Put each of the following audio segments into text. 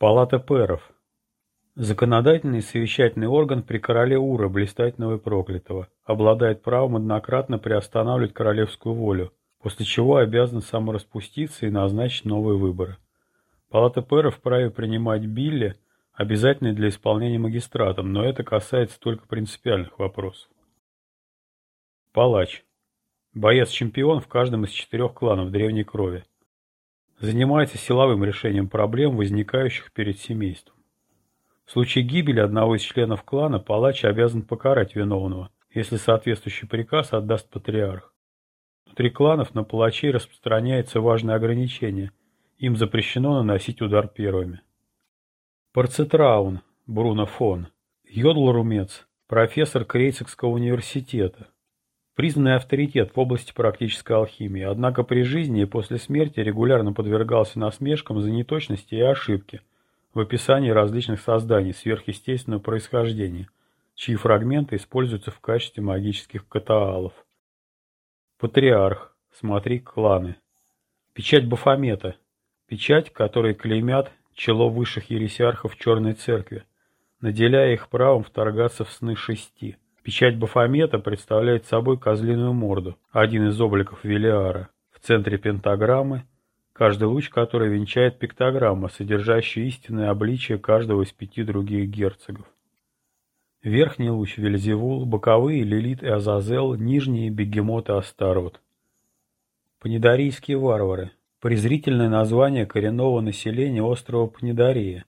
Палата пэров. Законодательный совещательный орган при короле Ура, блистательного и проклятого, обладает правом однократно приостанавливать королевскую волю, после чего обязан самораспуститься и назначить новые выборы. Палата пэров вправе принимать билли, обязательные для исполнения магистратом, но это касается только принципиальных вопросов. Палач. Боец-чемпион в каждом из четырех кланов древней крови. Занимается силовым решением проблем, возникающих перед семейством. В случае гибели одного из членов клана палач обязан покарать виновного, если соответствующий приказ отдаст патриарх. Внутри кланов на палачей распространяется важное ограничение. Им запрещено наносить удар первыми. Парцетраун, Бруно фон, Йодлрумец, профессор Крейцикского университета, признанный авторитет в области практической алхимии, однако при жизни и после смерти регулярно подвергался насмешкам за неточности и ошибки в описании различных созданий сверхъестественного происхождения, чьи фрагменты используются в качестве магических катаалов. Патриарх. Смотри кланы. Печать Бафомета. Печать, которой клеймят чело высших ересиархов Черной Церкви, наделяя их правом вторгаться в сны шести. Печать Бафомета представляет собой козлиную морду, один из обликов Велиара. В центре пентаграммы, каждый луч которой венчает пиктограмма, содержащая истинное обличие каждого из пяти других герцогов. Верхний луч Вельзевул, боковые Лилит и Азазел, нижние Бегемот и Астарвуд. Панидарийские варвары. Презрительное название коренного населения острова Панидария,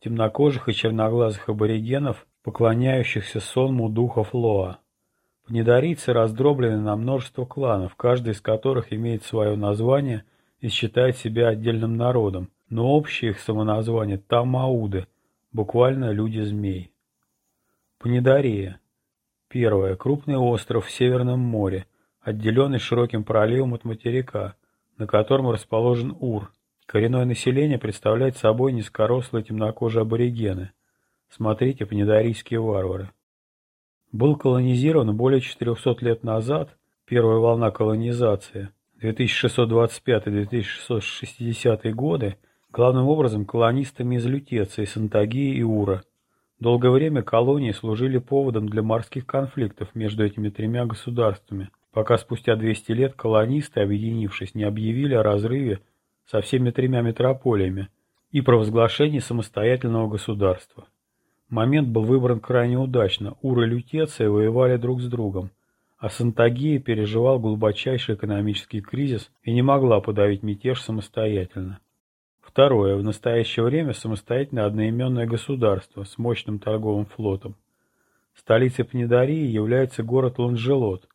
темнокожих и черноглазых аборигенов – поклоняющихся сонму духов Лоа. Пнедарийцы раздроблены на множество кланов, каждый из которых имеет свое название и считает себя отдельным народом, но общее их самоназвание – Тамауды, буквально люди-змей. Пнедария. Первое. Крупный остров в Северном море, отделенный широким проливом от материка, на котором расположен Ур. Коренное население представляет собой низкорослые темнокожие аборигены – Смотрите «Панидарийские варвары». Был колонизирован более 400 лет назад, первая волна колонизации, 2625-2660 годы, главным образом колонистами из Лютеции, Сантагии и Ура. Долгое время колонии служили поводом для морских конфликтов между этими тремя государствами, пока спустя 200 лет колонисты, объединившись, не объявили о разрыве со всеми тремя метрополиями и провозглашении самостоятельного государства. Момент был выбран крайне удачно. Ура и Лютеция воевали друг с другом, а Сантагия переживал глубочайший экономический кризис и не могла подавить мятеж самостоятельно. Второе. В настоящее время самостоятельное одноименное государство с мощным торговым флотом. Столицей Пнедарии является город Ланжелот,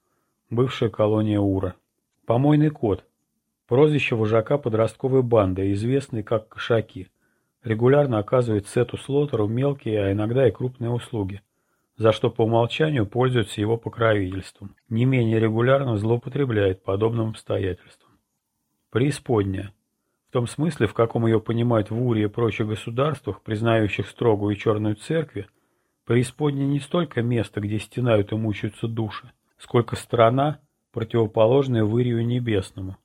бывшая колония Ура. Помойный кот. Прозвище вожака подростковой банды, известный как Кошаки – регулярно оказывает Сету Слотеру мелкие, а иногда и крупные услуги, за что по умолчанию пользуется его покровительством. Не менее регулярно злоупотребляет подобным обстоятельствам. Преисподняя. В том смысле, в каком ее понимают в Уре и прочих государствах, признающих строгую и черную церкви, преисподняя не столько место, где стенают и мучаются души, сколько страна, противоположная Вырию Небесному.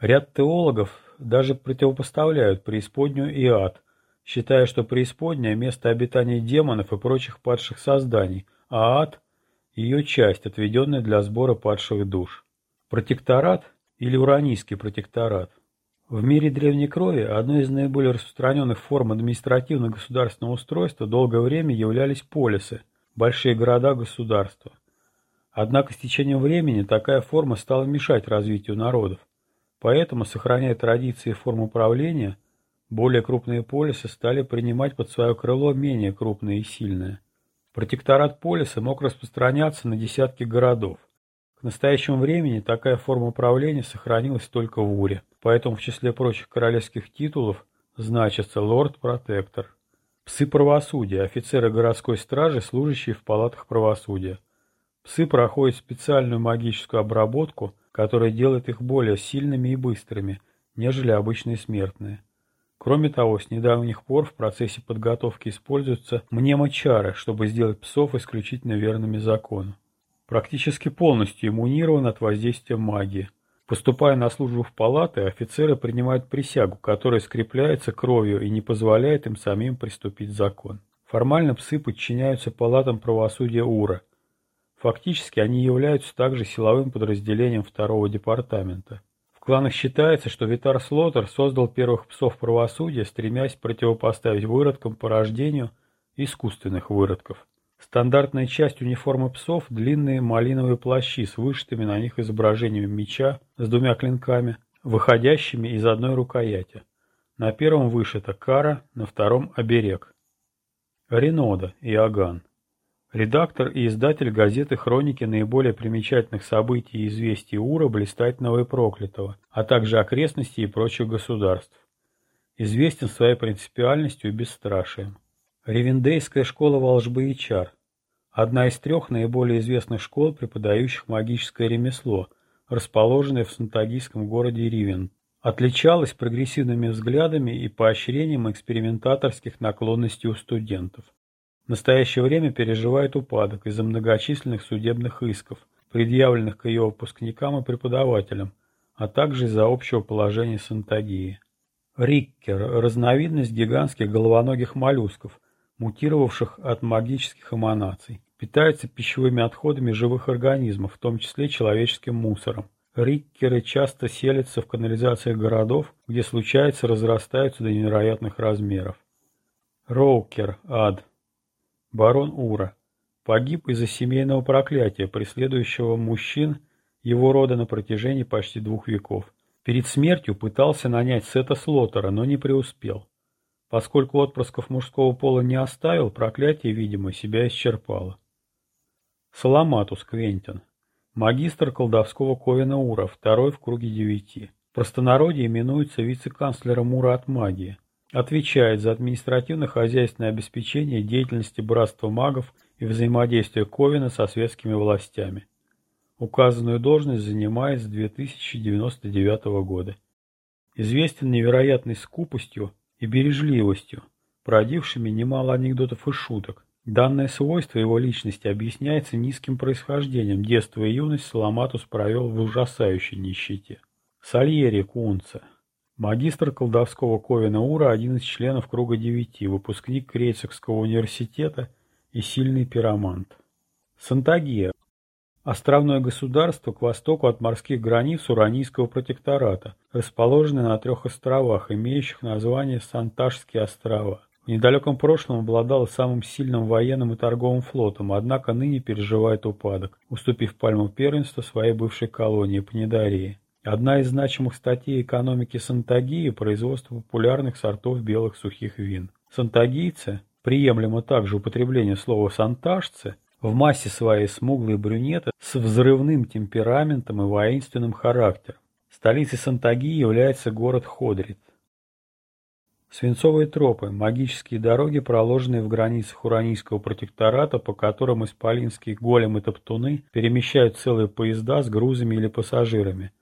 Ряд теологов даже противопоставляют преисподнюю и ад, считая, что преисподняя – место обитания демонов и прочих падших созданий, а ад – ее часть, отведенная для сбора падших душ. Протекторат или уранийский протекторат. В мире древней крови одной из наиболее распространенных форм административно-государственного устройства долгое время являлись полисы – большие города-государства. Однако с течением времени такая форма стала мешать развитию народов. Поэтому, сохраняя традиции и форму управления, более крупные полисы стали принимать под свое крыло менее крупные и сильные. Протекторат полиса мог распространяться на десятки городов. К настоящему времени такая форма управления сохранилась только в Уре, поэтому в числе прочих королевских титулов значится лорд-протектор. Псы правосудия, офицеры городской стражи, служащие в палатах правосудия. Псы проходят специальную магическую обработку – которое делает их более сильными и быстрыми, нежели обычные смертные. Кроме того, с недавних пор в процессе подготовки используются мнемочары, чтобы сделать псов исключительно верными закону. Практически полностью иммунирован от воздействия магии. Поступая на службу в палаты, офицеры принимают присягу, которая скрепляется кровью и не позволяет им самим приступить закон. Формально псы подчиняются палатам правосудия УРА. Фактически они являются также силовым подразделением второго департамента. В кланах считается, что Витар Слотер создал первых псов правосудия, стремясь противопоставить выродкам по рождению искусственных выродков. Стандартная часть униформы псов – длинные малиновые плащи с вышитыми на них изображениями меча с двумя клинками, выходящими из одной рукояти. На первом вышита кара, на втором – оберег. Ренода, Иоганн. Редактор и издатель газеты «Хроники наиболее примечательных событий и известий Ура, Блистательного и Проклятого, а также окрестностей и прочих государств. Известен своей принципиальностью и бесстрашием. Ревендейская школа волжбы и чар. Одна из трех наиболее известных школ, преподающих магическое ремесло, расположенная в сантагийском городе Ривен. Отличалась прогрессивными взглядами и поощрением экспериментаторских наклонностей у студентов. В настоящее время переживает упадок из-за многочисленных судебных исков, предъявленных к ее выпускникам и преподавателям, а также из-за общего положения Сантагии. Риккер – разновидность гигантских головоногих моллюсков – мутировавших от магических эманаций. Питается пищевыми отходами живых организмов, в том числе человеческим мусором. Риккеры часто селятся в канализациях городов, где случается разрастаются до невероятных размеров. Роукер, ад. Барон Ура. Погиб из-за семейного проклятия, преследующего мужчин его рода на протяжении почти двух веков. Перед смертью пытался нанять Сета Слотера, но не преуспел. Поскольку отпрысков мужского пола не оставил, проклятие, видимо, себя исчерпало. Саламатус Квентин. Магистр колдовского Ковина Ура, второй в круге девяти. В простонародье именуется вице-канцлером Ура от магии. Отвечает за административно-хозяйственное обеспечение деятельности Братства магов и взаимодействие Ковина со светскими властями. Указанную должность занимает с 2099 года. Известен невероятной скупостью и бережливостью, породившими немало анекдотов и шуток. Данное свойство его личности объясняется низким происхождением. Детство и юность Саламатус провел в ужасающей нищете. Сальери Кунца. Магистр колдовского Ковина Ура, один из членов Круга Девяти, выпускник Крейцерского университета и сильный пиромант. Сантагия. Островное государство к востоку от морских границ Уранийского протектората, расположенное на трех островах, имеющих название Санташские острова. В недалеком прошлом обладало самым сильным военным и торговым флотом, однако ныне переживает упадок, уступив пальму первенства своей бывшей колонии Панидарии. Одна из значимых статей экономики Сантагии – производство популярных сортов белых сухих вин. Сантагийцы, приемлемо также употребление слова «сантажцы», в массе своей смуглые брюнеты с взрывным темпераментом и воинственным характером. Столицей Сантаги является город Ходрит. Свинцовые тропы – магические дороги, проложенные в границах Уранийского протектората, по которым исполинские големы и топтуны перемещают целые поезда с грузами или пассажирами.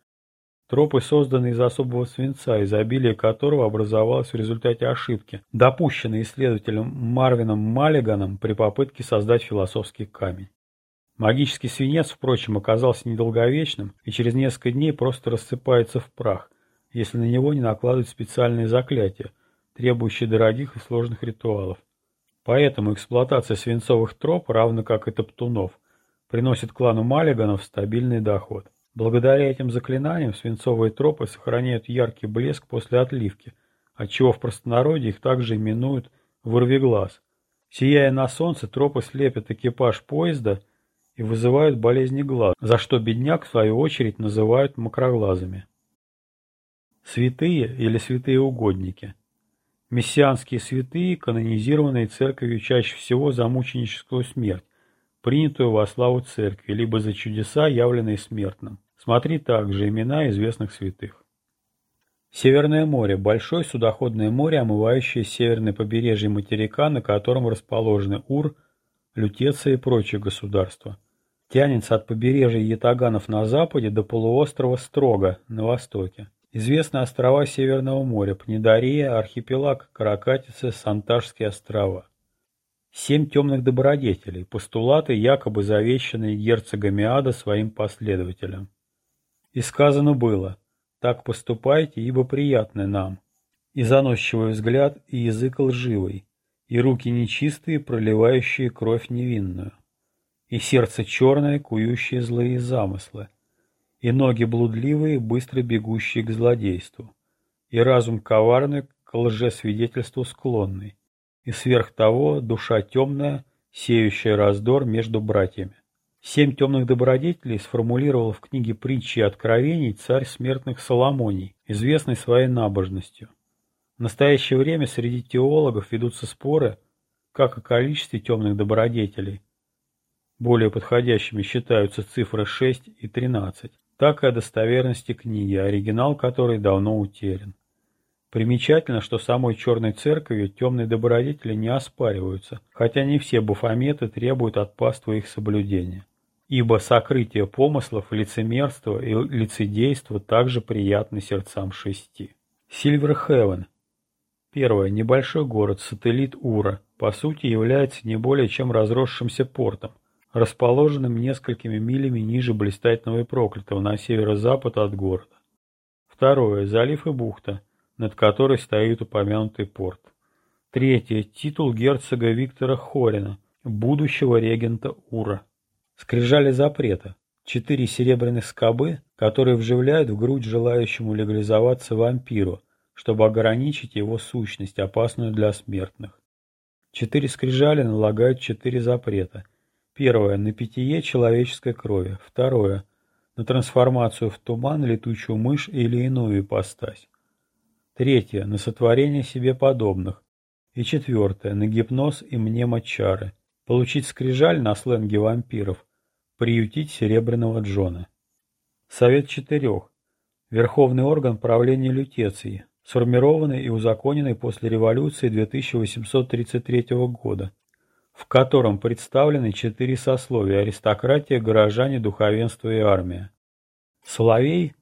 Тропы созданы из особого свинца, изобилие которого образовалось в результате ошибки, допущенной исследователем Марвином Маллиганом при попытке создать философский камень. Магический свинец, впрочем, оказался недолговечным и через несколько дней просто рассыпается в прах, если на него не накладывать специальные заклятия, требующие дорогих и сложных ритуалов. Поэтому эксплуатация свинцовых троп, равно как и топтунов, приносит клану Маллиганов стабильный доход. Благодаря этим заклинаниям свинцовые тропы сохраняют яркий блеск после отливки, отчего в простонародье их также именуют «вырвиглаз». Сияя на солнце, тропы слепят экипаж поезда и вызывают болезни глаз, за что бедняк, в свою очередь, называют макроглазами. Святые или святые угодники. Мессианские святые, канонизированные церковью чаще всего за мученическую смерть, принятую во славу церкви, либо за чудеса, явленные смертным. Смотри также имена известных святых. Северное море – большое судоходное море, омывающее северное побережье материка, на котором расположены Ур, Лютеция и прочие государства. Тянется от побережья Ятаганов на западе до полуострова Строга на востоке. Известны острова Северного моря – Пнедария, архипелаг, Каракатицы, Санташские острова. Семь темных добродетелей – постулаты, якобы завещанные герцогами ада своим последователям. И сказано было, так поступайте, ибо приятны нам. И заносчивый взгляд, и язык лживый, и руки нечистые, проливающие кровь невинную, и сердце черное, кующее злые замыслы, и ноги блудливые, быстро бегущие к злодейству, и разум коварный, к лжесвидетельству склонный, и сверх того душа темная, сеющая раздор между братьями. Семь темных добродетелей сформулировал в книге «Притчи и откровений» царь смертных Соломоний, известный своей набожностью. В настоящее время среди теологов ведутся споры как о количестве темных добродетелей, более подходящими считаются цифры 6 и 13, так и о достоверности книги, оригинал которой давно утерян. Примечательно, что самой черной церковью темные добродетели не оспариваются, хотя не все буфометы требуют от паства их соблюдения. Ибо сокрытие помыслов, лицемерство и лицедейство также приятны сердцам шести. Сильверхевен. Первое. Небольшой город, сателлит Ура, по сути является не более чем разросшимся портом, расположенным несколькими милями ниже Блистательного и Проклятого на северо-запад от города. Второе. Залив и бухта, над которой стоит упомянутый порт. Третье. Титул герцога Виктора Хорина, будущего регента Ура. Скрижали запрета. Четыре серебряных скобы, которые вживляют в грудь желающему легализоваться вампиру, чтобы ограничить его сущность, опасную для смертных. Четыре скрижали налагают четыре запрета. Первое – на питье человеческой крови. Второе – на трансформацию в туман, летучую мышь или иную ипостась. Третье – на сотворение себе подобных. И четвертое – на гипноз и мнемочары. Получить скрижаль на сленге вампиров. Приютить Серебряного Джона. Совет четырех. Верховный орган правления Лютеции, сформированный и узаконенный после революции 2833 года, в котором представлены четыре сословия – аристократия, горожане, духовенство и армия. Соловей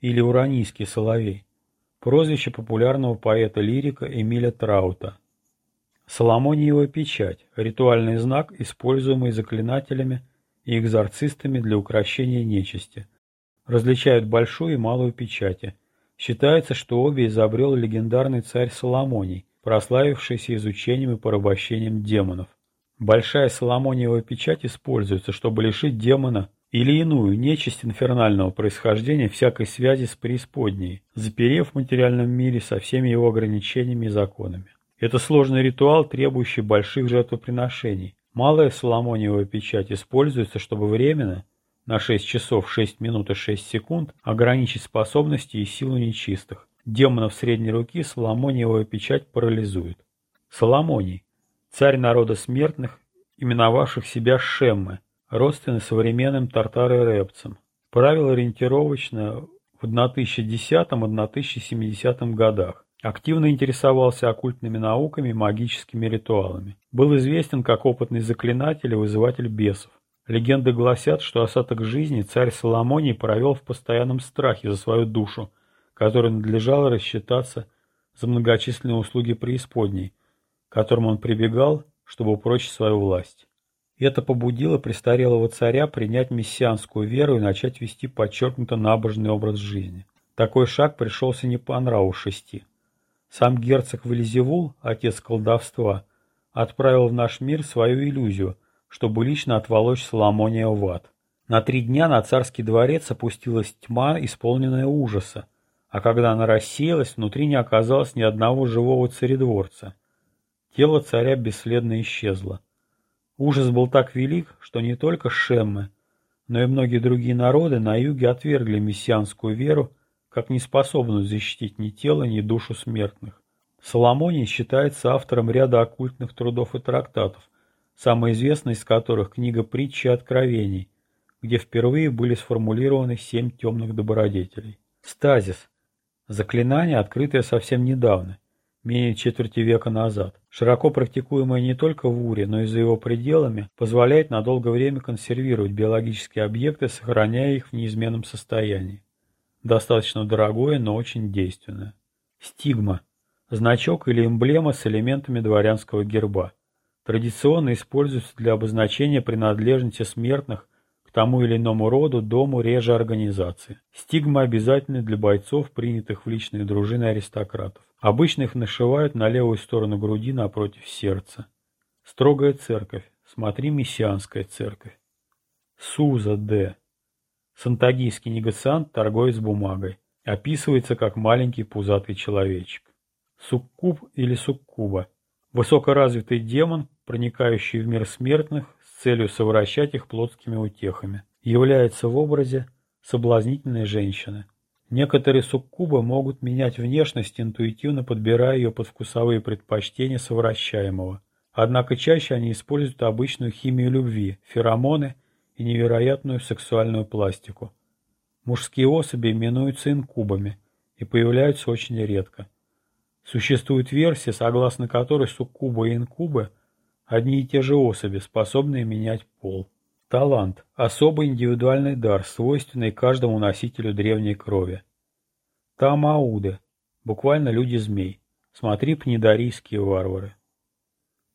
или Уранийский Соловей – прозвище популярного поэта-лирика Эмиля Траута – Соломониева печать – ритуальный знак, используемый заклинателями и экзорцистами для укрощения нечисти. Различают большую и малую печати. Считается, что обе изобрел легендарный царь Соломоний, прославившийся изучением и порабощением демонов. Большая Соломониева печать используется, чтобы лишить демона или иную нечисть инфернального происхождения всякой связи с преисподней, заперев в материальном мире со всеми его ограничениями и законами. Это сложный ритуал, требующий больших жертвоприношений. Малая Соломониевая печать используется, чтобы временно, на 6 часов 6 минут и 6 секунд, ограничить способности и силу нечистых. Демонов средней руки Соломониевая печать парализует. Соломоний – царь народа смертных, именовавших себя Шеммы, родственный современным тартары-репцам. Правил ориентировочно в 1010-1070 годах. Активно интересовался оккультными науками и магическими ритуалами. Был известен как опытный заклинатель и вызыватель бесов. Легенды гласят, что остаток жизни царь Соломоний провел в постоянном страхе за свою душу, которой надлежало рассчитаться за многочисленные услуги преисподней, к которым он прибегал, чтобы упрочить свою власть. Это побудило престарелого царя принять мессианскую веру и начать вести подчеркнуто набожный образ жизни. Такой шаг пришелся не по нраву шести. Сам герцог Вализевул, отец колдовства, отправил в наш мир свою иллюзию, чтобы лично отволочь Соломония в ад. На три дня на царский дворец опустилась тьма, исполненная ужаса, а когда она рассеялась, внутри не оказалось ни одного живого царедворца. Тело царя бесследно исчезло. Ужас был так велик, что не только Шеммы, но и многие другие народы на юге отвергли мессианскую веру как неспособную защитить ни тело, ни душу смертных. Соломоний считается автором ряда оккультных трудов и трактатов, самый известный из которых книга «Притчи и откровений», где впервые были сформулированы семь темных добродетелей. Стазис – заклинание, открытое совсем недавно, менее четверти века назад, широко практикуемое не только в Уре, но и за его пределами, позволяет на долгое время консервировать биологические объекты, сохраняя их в неизменном состоянии. Достаточно дорогое, но очень действенное. Стигма – значок или эмблема с элементами дворянского герба. Традиционно используется для обозначения принадлежности смертных к тому или иному роду, дому, реже организации. Стигма обязательны для бойцов, принятых в личные дружины аристократов. Обычно их нашивают на левую сторону груди напротив сердца. Строгая церковь. Смотри мессианская церковь. Суза Д. Сантагийский негациант, торговец бумагой. Описывается как маленький пузатый человечек. Суккуб или суккуба. Высокоразвитый демон, проникающий в мир смертных с целью совращать их плотскими утехами. Является в образе соблазнительной женщины. Некоторые суккубы могут менять внешность, интуитивно подбирая ее под вкусовые предпочтения совращаемого. Однако чаще они используют обычную химию любви, феромоны и невероятную сексуальную пластику. Мужские особи именуются инкубами и появляются очень редко. Существует версия, согласно которой суккубы и инкубы – одни и те же особи, способные менять пол. Талант – особый индивидуальный дар, свойственный каждому носителю древней крови. Тамауды – буквально люди-змей. Смотри пнедарийские варвары.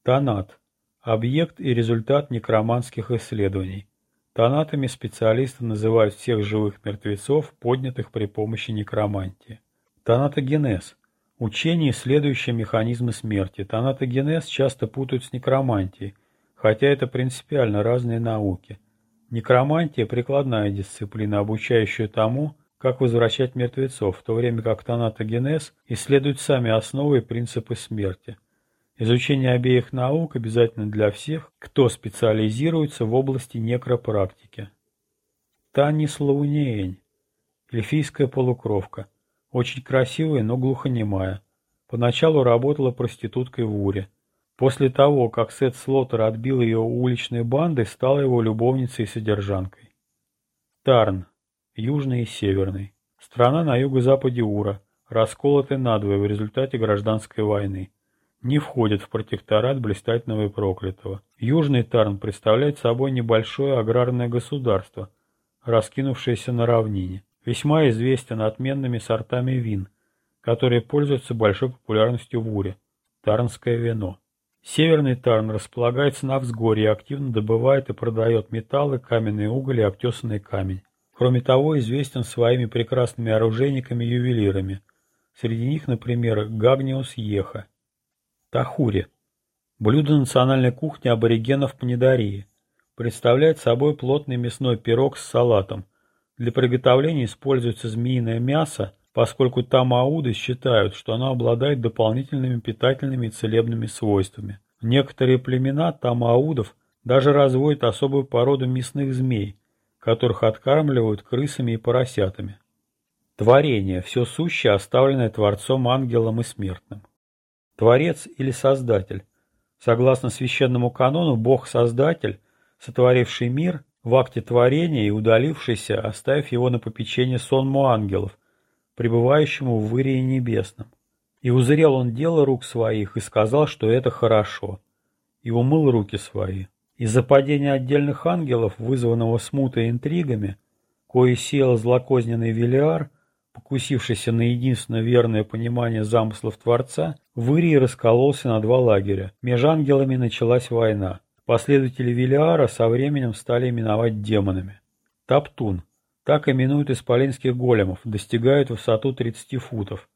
Танат – объект и результат некроманских исследований. Танатами специалисты называют всех живых мертвецов, поднятых при помощи некромантии. Танатогенез – учение, исследующее механизмы смерти. Танатогенез часто путают с некромантией, хотя это принципиально разные науки. Некромантия – прикладная дисциплина, обучающая тому, как возвращать мертвецов, в то время как танатогенез исследует сами основы и принципы смерти – Изучение обеих наук обязательно для всех, кто специализируется в области некропрактики. Танис Лаунеень. Эльфийская полукровка. Очень красивая, но глухонемая. Поначалу работала проституткой в Уре. После того, как Сет Слоттер отбил ее у уличной банды, стала его любовницей и содержанкой. Тарн. Южный и Северный. Страна на юго-западе Ура, расколотая надвое в результате гражданской войны не входит в протекторат блистательного и проклятого. Южный Тарн представляет собой небольшое аграрное государство, раскинувшееся на равнине. Весьма известен отменными сортами вин, которые пользуются большой популярностью в Уре. Тарнское вино. Северный Тарн располагается на взгорье и активно добывает и продает металлы, каменный уголь и обтесанный камень. Кроме того, известен своими прекрасными оружейниками-ювелирами. Среди них, например, Гагниус Еха, Тахури. Блюдо национальной кухни аборигенов Панидарии. Представляет собой плотный мясной пирог с салатом. Для приготовления используется змеиное мясо, поскольку тамауды считают, что оно обладает дополнительными питательными и целебными свойствами. Некоторые племена тамаудов даже разводят особую породу мясных змей, которых откармливают крысами и поросятами. Творение – все сущее, оставленное Творцом ангелом и смертным. Творец или Создатель. Согласно священному канону, Бог-Создатель, сотворивший мир, в акте творения и удалившийся, оставив его на попечение сонму ангелов, пребывающему в Ирии Небесном. И узрел он дело рук своих и сказал, что это хорошо, и умыл руки свои. Из-за падения отдельных ангелов, вызванного смутой интригами, кое сеял злокозненный Велиар, покусившийся на единственно верное понимание замыслов Творца, в Ирии раскололся на два лагеря. Между ангелами началась война. Последователи Велиара со временем стали именовать демонами. Таптун. Так именуют исполинских големов, достигают высоту 30 футов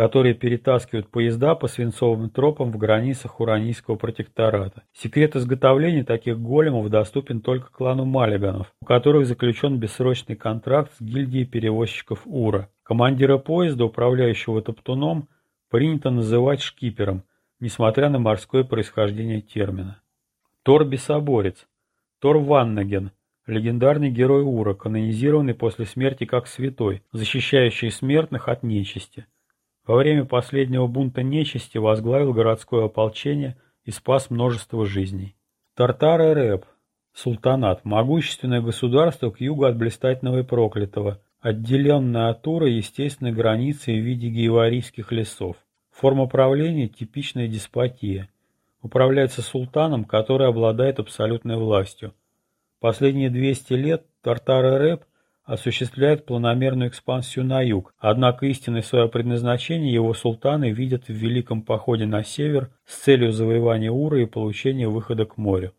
которые перетаскивают поезда по свинцовым тропам в границах Уранийского протектората. Секрет изготовления таких големов доступен только клану Маллиганов, у которых заключен бессрочный контракт с гильдией перевозчиков Ура. Командира поезда, управляющего топтуном, принято называть шкипером, несмотря на морское происхождение термина. Тор Бесоборец. Тор Ваннаген. Легендарный герой Ура, канонизированный после смерти как святой, защищающий смертных от нечисти. Во время последнего бунта нечисти возглавил городское ополчение и спас множество жизней. Тартары Рэп, султанат, могущественное государство к югу от блистательного и проклятого, отделенное от Ура естественной границей в виде гейварийских лесов. Форма правления – типичная деспотия. Управляется султаном, который обладает абсолютной властью. Последние 200 лет Тартары Рэп осуществляет планомерную экспансию на юг, однако истинное свое предназначение его султаны видят в великом походе на север с целью завоевания Ура и получения выхода к морю.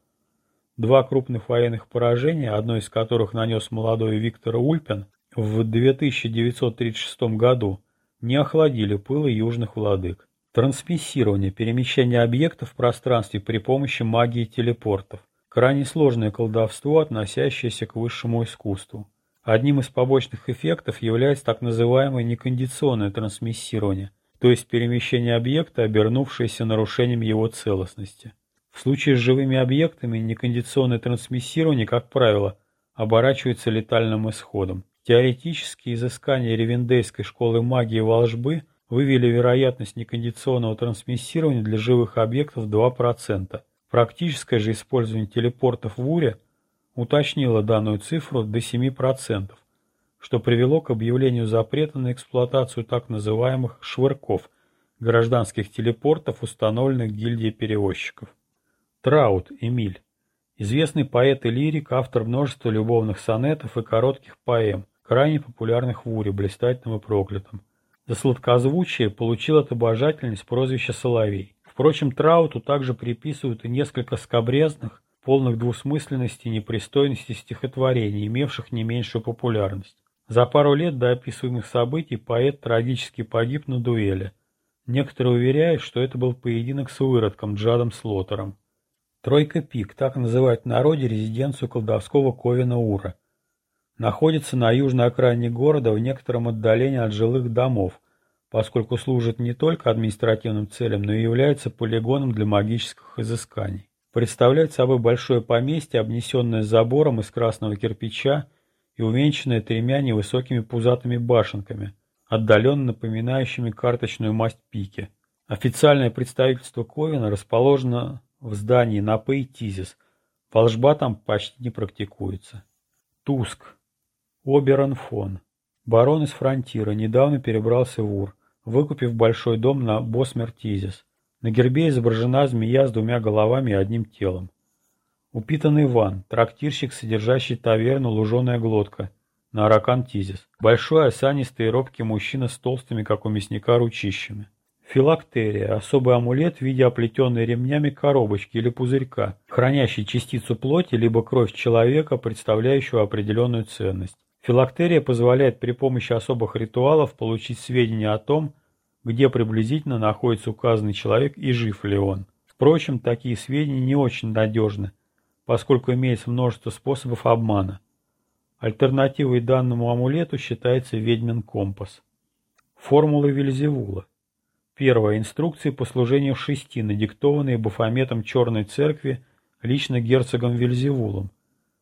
Два крупных военных поражения, одно из которых нанес молодой Виктор Ульпин в 2936 году, не охладили пылы южных владык. Трансмиссирование, перемещение объектов в пространстве при помощи магии телепортов. Крайне сложное колдовство, относящееся к высшему искусству. Одним из побочных эффектов является так называемое некондиционное трансмиссирование, то есть перемещение объекта, обернувшееся нарушением его целостности. В случае с живыми объектами некондиционное трансмиссирование, как правило, оборачивается летальным исходом. Теоретические изыскания Ревендейской школы магии и волжбы вывели вероятность некондиционного трансмиссирования для живых объектов в 2%. Практическое же использование телепортов в УРе – уточнила данную цифру до 7%, что привело к объявлению запрета на эксплуатацию так называемых «швырков» – гражданских телепортов, установленных гильдией перевозчиков. Траут Эмиль. Известный поэт и лирик, автор множества любовных сонетов и коротких поэм, крайне популярных в Уре, блистательном и проклятом. За сладкозвучие получил от обожательниц прозвище Соловей. Впрочем, Трауту также приписывают и несколько скобрезных, полных двусмысленности и непристойности стихотворений, имевших не меньшую популярность. За пару лет до описываемых событий поэт трагически погиб на дуэли. Некоторые уверяют, что это был поединок с выродком Джадом Слотером. Тройка Пик, так называют в народе резиденцию колдовского Ковина Ура. Находится на южной окраине города в некотором отдалении от жилых домов, поскольку служит не только административным целям, но и является полигоном для магических изысканий представляет собой большое поместье, обнесенное забором из красного кирпича и увенчанное тремя невысокими пузатыми башенками, отдаленно напоминающими карточную масть пики. Официальное представительство Ковина расположено в здании на Пей-Тизис. Волшба там почти не практикуется. Туск. Оберон фон. Барон из Фронтира недавно перебрался в Ур, выкупив большой дом на Босмер-Тизис. На гербе изображена змея с двумя головами и одним телом. Упитанный Иван, трактирщик, содержащий таверну «Луженая глотка» на Аракан-Тизис. Большой, осанистый и робкий мужчина с толстыми, как у мясника, ручищами. Филактерия – особый амулет в виде оплетенной ремнями коробочки или пузырька, хранящий частицу плоти либо кровь человека, представляющую определенную ценность. Филактерия позволяет при помощи особых ритуалов получить сведения о том, где приблизительно находится указанный человек и жив ли он. Впрочем, такие сведения не очень надежны, поскольку имеется множество способов обмана. Альтернативой данному амулету считается ведьмин компас. Формулы Вельзевула. Первое. Инструкции по служению шести, надиктованные Бафометом Черной Церкви лично герцогом Вельзевулом,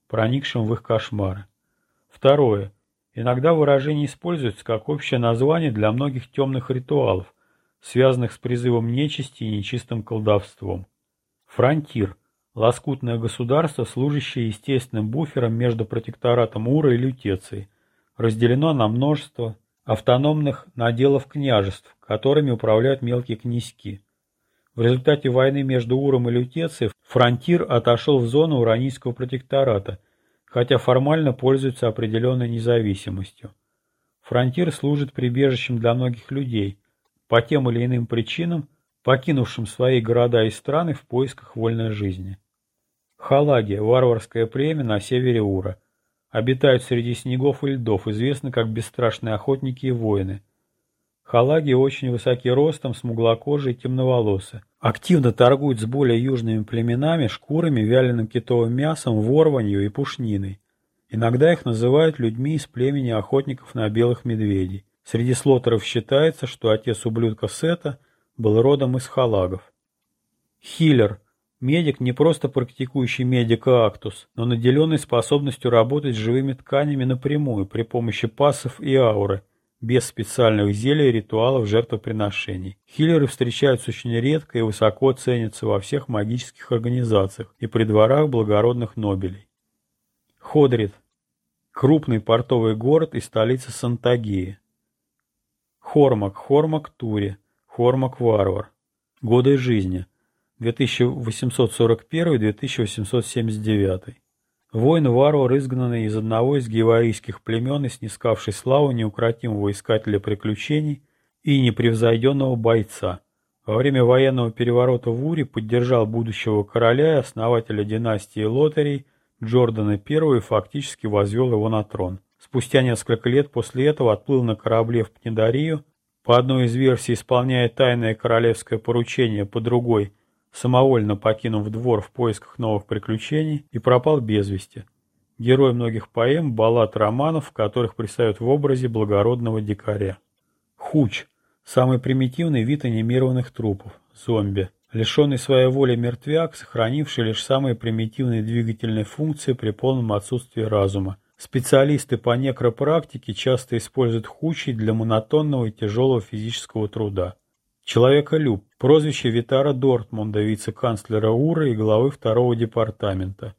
проникшим в их кошмары. Второе. Иногда выражение используется как общее название для многих темных ритуалов, связанных с призывом нечисти и нечистым колдовством. Фронтир – лоскутное государство, служащее естественным буфером между протекторатом Ура и Лютецией, разделено на множество автономных наделов княжеств, которыми управляют мелкие князьки. В результате войны между Уром и Лютецией фронтир отошел в зону Уранийского протектората – хотя формально пользуется определенной независимостью. Фронтир служит прибежищем для многих людей, по тем или иным причинам, покинувшим свои города и страны в поисках вольной жизни. Халаги – варварское племя на севере Ура. Обитают среди снегов и льдов, известны как бесстрашные охотники и воины. Халаги очень высоки ростом, смуглокожие и темноволосы. Активно торгуют с более южными племенами шкурами, вяленым китовым мясом, ворванью и пушниной. Иногда их называют людьми из племени охотников на белых медведей. Среди слотеров считается, что отец ублюдка Сета был родом из халагов. Хиллер – медик, не просто практикующий медика Актус, но наделенный способностью работать с живыми тканями напрямую при помощи пассов и ауры – без специальных зелий ритуалов жертвоприношений. Хиллеры встречаются очень редко и высоко ценятся во всех магических организациях и при дворах благородных нобилей. Ходрит – крупный портовый город и столица Сантагии. Хормак, Хормак Тури, Хормак Варвар. Годы жизни 2841-2879. Воин-варвар, изгнанный из одного из геварийских племен и снискавший славу неукротимого искателя приключений и непревзойденного бойца, Во время военного переворота в Уре поддержал будущего короля и основателя династии Лотарей Джордана I и фактически возвел его на трон. Спустя несколько лет после этого отплыл на корабле в Пнедарию, по одной из версий исполняя тайное королевское поручение, по другой – самовольно покинув двор в поисках новых приключений и пропал без вести. Герой многих поэм, баллад, романов, в которых представят в образе благородного дикаря. Хуч – самый примитивный вид анимированных трупов, зомби. Лишенный своей воли мертвяк, сохранивший лишь самые примитивные двигательные функции при полном отсутствии разума – Специалисты по некропрактике часто используют хучей для монотонного и тяжелого физического труда. Человеколюб – прозвище Витара Дортмунда, вице-канцлера УРА и главы второго департамента.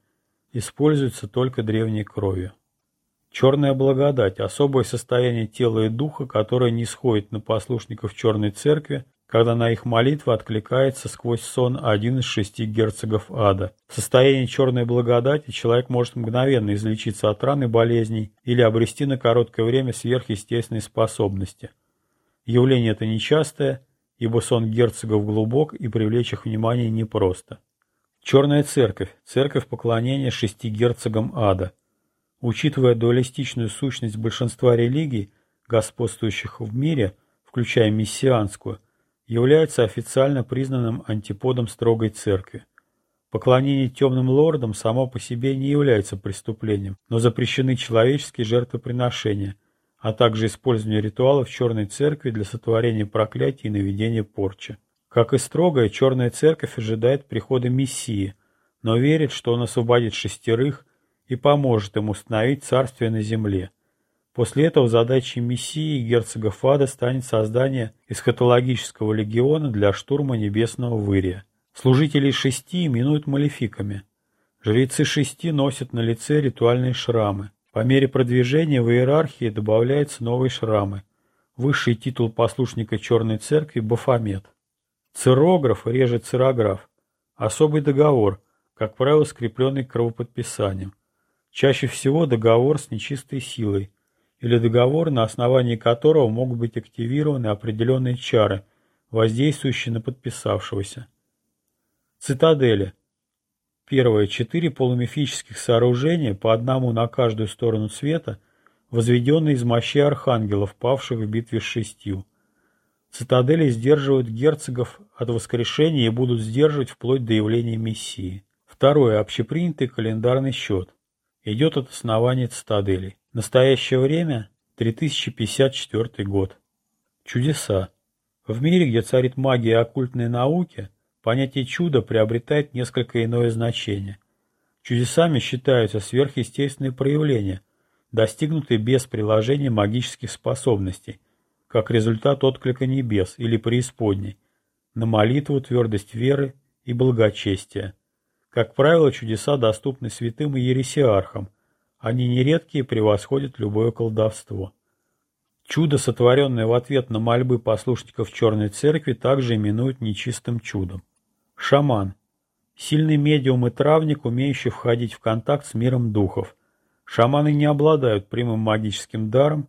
Используется только древней кровью. Черная благодать – особое состояние тела и духа, которое не сходит на послушников Черной Церкви, когда на их молитвы откликается сквозь сон один из шести герцогов ада. В состоянии черной благодати человек может мгновенно излечиться от ран и болезней или обрести на короткое время сверхъестественные способности. Явление это нечастое, ибо сон герцогов глубок и привлечь их внимание непросто. Черная церковь – церковь поклонения шести герцогам ада. Учитывая дуалистичную сущность большинства религий, господствующих в мире, включая мессианскую – является официально признанным антиподом строгой церкви. Поклонение темным лордам само по себе не является преступлением, но запрещены человеческие жертвоприношения, а также использование ритуалов черной церкви для сотворения проклятий и наведения порчи. Как и строгая, черная церковь ожидает прихода Мессии, но верит, что он освободит шестерых и поможет им установить царствие на земле – После этого задачей Мессии герцога Фада станет создание эсхатологического легиона для штурма небесного вырия. Служителей шести именуют малефиками. Жрецы шести носят на лице ритуальные шрамы. По мере продвижения в иерархии добавляются новые шрамы. Высший титул послушника Черной Церкви – Бафомет. Цирограф реже цирограф. Особый договор, как правило, скрепленный кровоподписанием. Чаще всего договор с нечистой силой – или договор, на основании которого могут быть активированы определенные чары, воздействующие на подписавшегося. Цитадели. Первое. Четыре полумифических сооружения, по одному на каждую сторону света, возведенные из мощей архангелов, павших в битве с шестью. Цитадели сдерживают герцогов от воскрешения и будут сдерживать вплоть до явления Мессии. Второе. Общепринятый календарный счет. Идет от основания цитаделей. Настоящее время – 3054 год. Чудеса. В мире, где царит магия и оккультные науки, понятие чуда приобретает несколько иное значение. Чудесами считаются сверхъестественные проявления, достигнутые без приложения магических способностей, как результат отклика небес или преисподней, на молитву, твердость веры и благочестия. Как правило, чудеса доступны святым и ересиархам – они нередки и превосходят любое колдовство. Чудо, сотворенное в ответ на мольбы послушников Черной Церкви, также именуют нечистым чудом. Шаман. Сильный медиум и травник, умеющий входить в контакт с миром духов. Шаманы не обладают прямым магическим даром,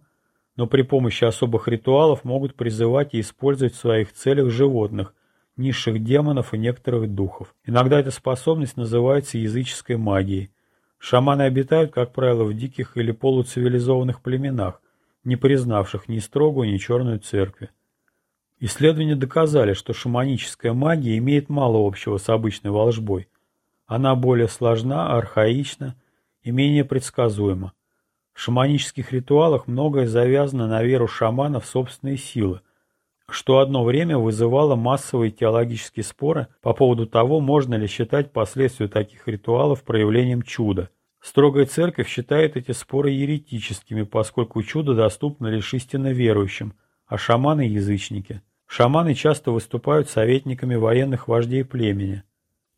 но при помощи особых ритуалов могут призывать и использовать в своих целях животных, низших демонов и некоторых духов. Иногда эта способность называется языческой магией – Шаманы обитают, как правило, в диких или полуцивилизованных племенах, не признавших ни строгую, ни черную церкви. Исследования доказали, что шаманическая магия имеет мало общего с обычной волжбой. Она более сложна, архаична и менее предсказуема. В шаманических ритуалах многое завязано на веру шамана в собственные силы, что одно время вызывало массовые теологические споры по поводу того, можно ли считать последствия таких ритуалов проявлением чуда. Строгая церковь считает эти споры еретическими, поскольку чудо доступно лишь истинно верующим, а шаманы – язычники. Шаманы часто выступают советниками военных вождей племени,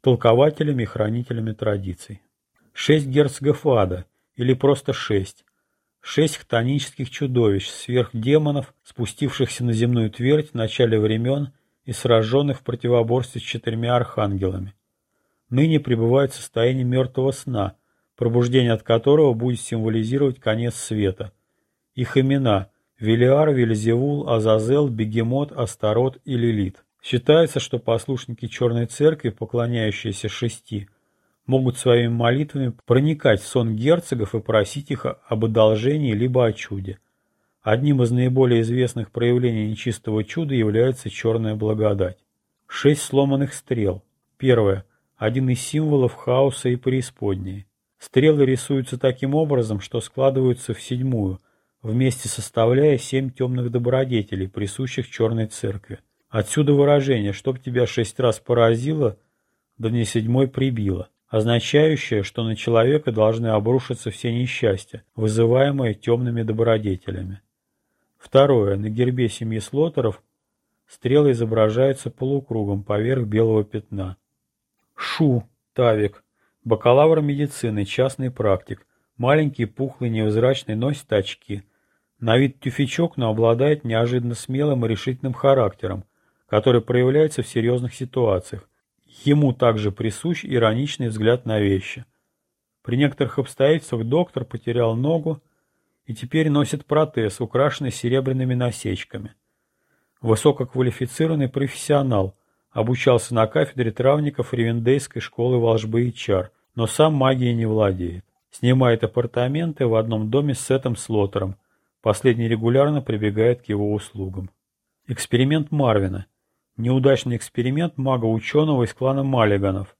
толкователями и хранителями традиций. Шесть герцогов ада, или просто шесть, Шесть хтонических чудовищ, сверхдемонов, спустившихся на земную твердь в начале времен и сраженных в противоборстве с четырьмя архангелами. Ныне пребывают в состоянии мертвого сна, пробуждение от которого будет символизировать конец света. Их имена – Велиар, Вельзевул, Азазел, Бегемот, Астарот и Лилит. Считается, что послушники Черной Церкви, поклоняющиеся шести, могут своими молитвами проникать в сон герцогов и просить их об одолжении либо о чуде. Одним из наиболее известных проявлений нечистого чуда является черная благодать. Шесть сломанных стрел. Первое. Один из символов хаоса и преисподней. Стрелы рисуются таким образом, что складываются в седьмую, вместе составляя семь темных добродетелей, присущих черной церкви. Отсюда выражение «чтоб тебя шесть раз поразило, да не седьмой прибило», означающее, что на человека должны обрушиться все несчастья, вызываемые темными добродетелями. Второе. На гербе семьи Слотеров стрелы изображаются полукругом поверх белого пятна. Шу, Тавик, Бакалавр медицины, частный практик. Маленький, пухлый, невзрачный, носит очки. На вид тюфячок, но обладает неожиданно смелым и решительным характером, который проявляется в серьезных ситуациях. Ему также присущ ироничный взгляд на вещи. При некоторых обстоятельствах доктор потерял ногу и теперь носит протез, украшенный серебряными насечками. Высококвалифицированный профессионал – Обучался на кафедре травников Ревендейской школы волжбы и чар, но сам магией не владеет. Снимает апартаменты в одном доме с Сетом Слотером. Последний регулярно прибегает к его услугам. Эксперимент Марвина. Неудачный эксперимент мага-ученого из клана Маллиганов,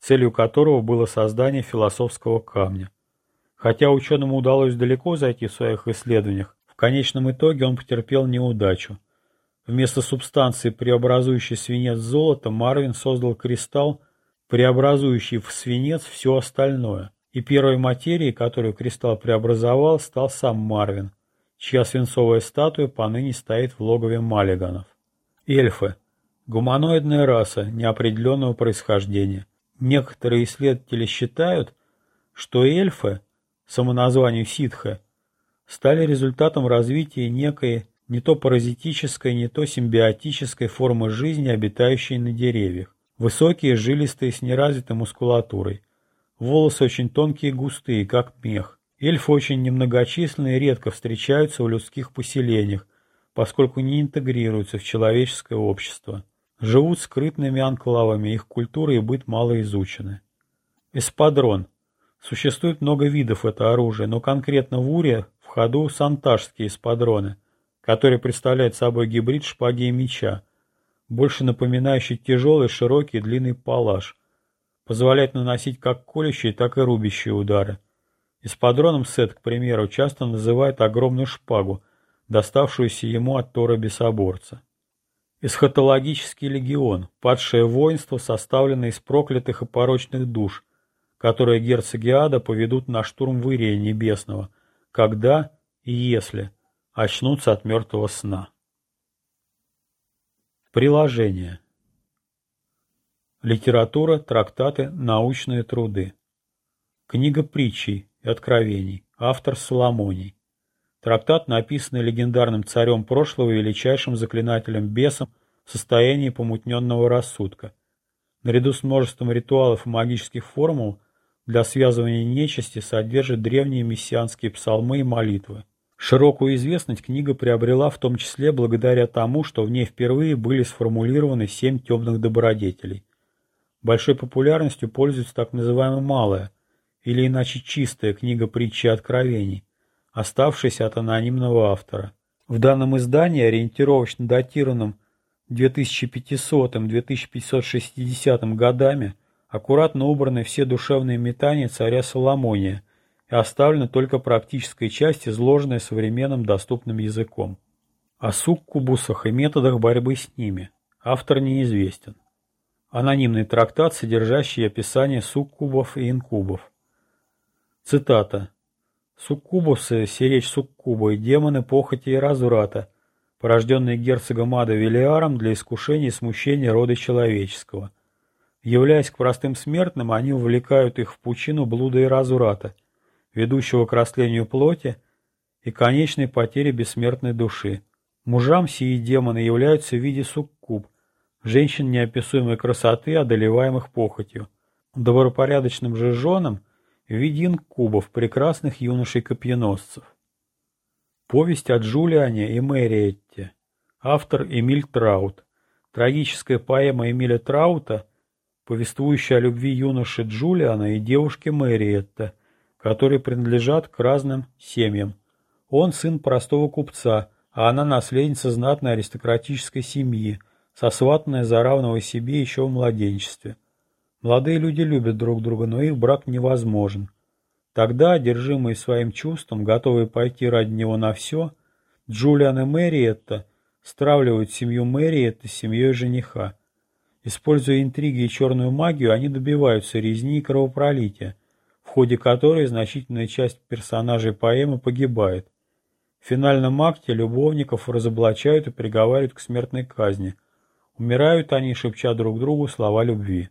целью которого было создание философского камня. Хотя ученому удалось далеко зайти в своих исследованиях, в конечном итоге он потерпел неудачу – Вместо субстанции, преобразующей свинец в золото, Марвин создал кристалл, преобразующий в свинец все остальное. И первой материей, которую кристалл преобразовал, стал сам Марвин, чья свинцовая статуя поныне стоит в логове Маллиганов. Эльфы. Гуманоидная раса неопределенного происхождения. Некоторые исследователи считают, что эльфы, самоназванию ситха, стали результатом развития некой не то паразитической, не то симбиотической формы жизни, обитающей на деревьях. Высокие, жилистые, с неразвитой мускулатурой. Волосы очень тонкие и густые, как мех. Эльфы очень немногочисленные и редко встречаются в людских поселениях, поскольку не интегрируются в человеческое общество. Живут скрытными анклавами, их культура и быт мало изучены. Эспадрон. Существует много видов этого оружия, но конкретно в Уре в ходу сантажские эспадроны, который представляет собой гибрид шпаги и меча, больше напоминающий тяжелый, широкий длинный палаш. Позволяет наносить как колющие, так и рубящие удары. Эспадроном Сет, к примеру, часто называют огромную шпагу, доставшуюся ему от Тора Бесоборца. Эсхатологический легион, падшее воинство, составленное из проклятых и порочных душ, которые герцоги ада поведут на штурм Вырия Небесного, когда и если – очнуться от мертвого сна. Приложение. Литература, трактаты, научные труды. Книга притчей и откровений. Автор Соломоний. Трактат, написанный легендарным царем прошлого и величайшим заклинателем бесом в состоянии помутненного рассудка. Наряду с множеством ритуалов и магических формул для связывания нечисти содержит древние мессианские псалмы и молитвы. Широкую известность книга приобрела в том числе благодаря тому, что в ней впервые были сформулированы семь темных добродетелей. Большой популярностью пользуется так называемая «малая», или иначе чистая книга притчи откровений, оставшаяся от анонимного автора. В данном издании, ориентировочно датированном 2500-2560 годами, аккуратно убраны все душевные метания царя Соломония – и оставлена только практическая часть, изложенная современным доступным языком. О суккубусах и методах борьбы с ними автор неизвестен. Анонимный трактат, содержащий описание суккубов и инкубов. Цитата. Суккубусы, сиречь и демоны похоти и разврата, порожденные герцогом ада Велиаром для искушения и смущения рода человеческого. Являясь к простым смертным, они увлекают их в пучину блуда и разврата, ведущего к растлению плоти и конечной потере бессмертной души. Мужам сии демоны являются в виде суккуб, женщин неописуемой красоты, одолеваемых похотью. Добропорядочным же женам в виде инкубов, прекрасных юношей-копьеносцев. Повесть о Джулиане и Мэриетте. Автор Эмиль Траут. Трагическая поэма Эмиля Траута, повествующая о любви юноши Джулиана и девушки Мэриетта, которые принадлежат к разным семьям. Он сын простого купца, а она наследница знатной аристократической семьи, сосватанная за равного себе еще в младенчестве. Молодые люди любят друг друга, но их брак невозможен. Тогда, одержимые своим чувством, готовые пойти ради него на все, Джулиан и Мэриетта стравливают семью Мэриетта с семьей жениха. Используя интриги и черную магию, они добиваются резни и кровопролития, в ходе которой значительная часть персонажей поэмы погибает. В финальном акте любовников разоблачают и приговаривают к смертной казни. Умирают они, шепча друг другу слова любви.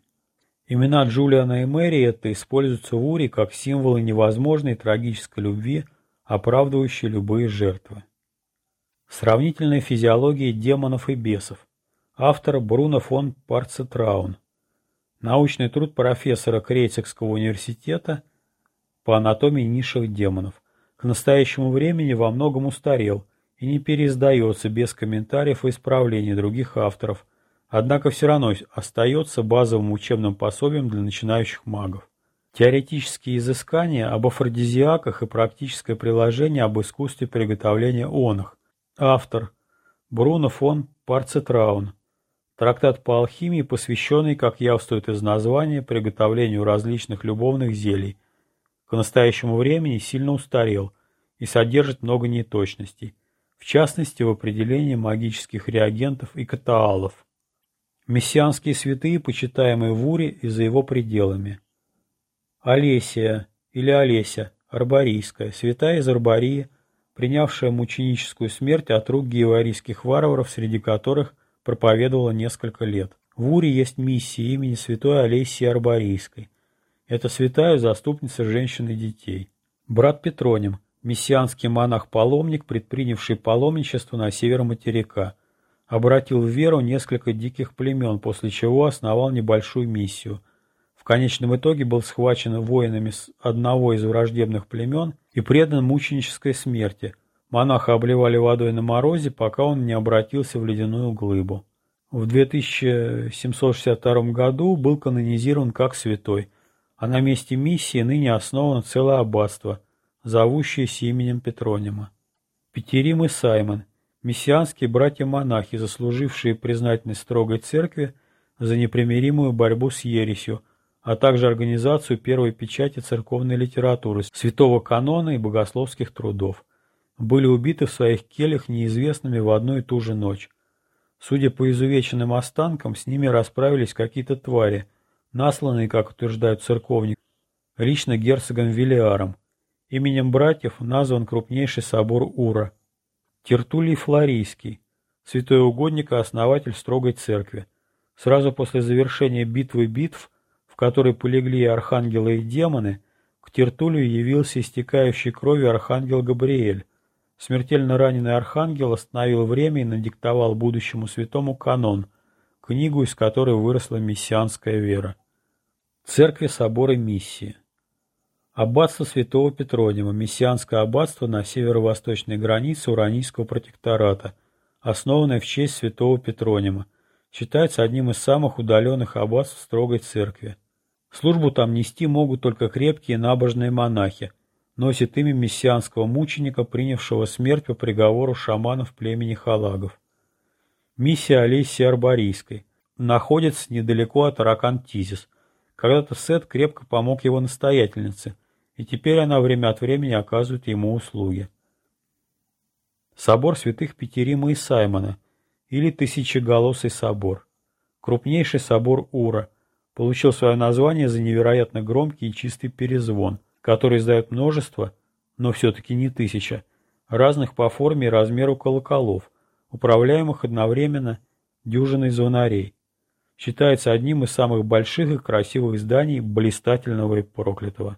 Имена Джулиана и Мэри это используются в Уре как символы невозможной трагической любви, оправдывающей любые жертвы. Сравнительная физиология демонов и бесов. Автор Бруно фон Парцетраун. Научный труд профессора Крейцекского университета по анатомии низших демонов к настоящему времени во многом устарел и не переиздается без комментариев и исправлений других авторов, однако все равно остается базовым учебным пособием для начинающих магов. Теоретические изыскания об афродизиаках и практическое приложение об искусстве приготовления оных. Автор Бруно фон Парцетраун. Трактат по алхимии, посвященный, как явствует из названия, приготовлению различных любовных зелий, к настоящему времени сильно устарел и содержит много неточностей, в частности в определении магических реагентов и катаалов. Мессианские святые, почитаемые в Уре и за его пределами. Олесия или Олеся, Арборийская, святая из Арбории, принявшая мученическую смерть от рук гееварийских варваров, среди которых проповедовала несколько лет. В Уре есть миссия имени святой Олесии Арборийской – это святая заступница женщин и детей. Брат Петроним, мессианский монах-паломник, предпринявший паломничество на север материка, обратил в веру несколько диких племен, после чего основал небольшую миссию. В конечном итоге был схвачен воинами одного из враждебных племен и предан мученической смерти. Монаха обливали водой на морозе, пока он не обратился в ледяную глыбу. В 2762 году был канонизирован как святой – а на месте миссии ныне основано целое аббатство, зовущееся именем Петронима. Петерим и Саймон, мессианские братья-монахи, заслужившие признательность строгой церкви за непримиримую борьбу с ересью, а также организацию первой печати церковной литературы, святого канона и богословских трудов, были убиты в своих келях неизвестными в одну и ту же ночь. Судя по изувеченным останкам, с ними расправились какие-то твари – насланный, как утверждают церковник, лично герцогом Велиаром. Именем братьев назван крупнейший собор Ура. Тертулий Флорийский, святой угодник и основатель строгой церкви. Сразу после завершения битвы битв, в которой полегли архангелы и демоны, к Тертулию явился истекающий кровью архангел Габриэль. Смертельно раненый архангел остановил время и надиктовал будущему святому канон, книгу, из которой выросла мессианская вера. Церкви собора миссии. Аббатство святого Петронима, мессианское аббатство на северо-восточной границе Уранийского протектората, основанное в честь святого Петронима, считается одним из самых удаленных аббатств строгой церкви. Службу там нести могут только крепкие набожные монахи, носит имя мессианского мученика, принявшего смерть по приговору шаманов племени Халагов. Миссия Олесии Арборийской находится недалеко от Аракан-Тизис – когда-то Сет крепко помог его настоятельнице, и теперь она время от времени оказывает ему услуги. Собор святых Петерима и Саймона, или Тысячеголосый собор. Крупнейший собор Ура, получил свое название за невероятно громкий и чистый перезвон, который издает множество, но все-таки не тысяча, разных по форме и размеру колоколов, управляемых одновременно дюжиной звонарей считается одним из самых больших и красивых зданий блистательного и проклятого.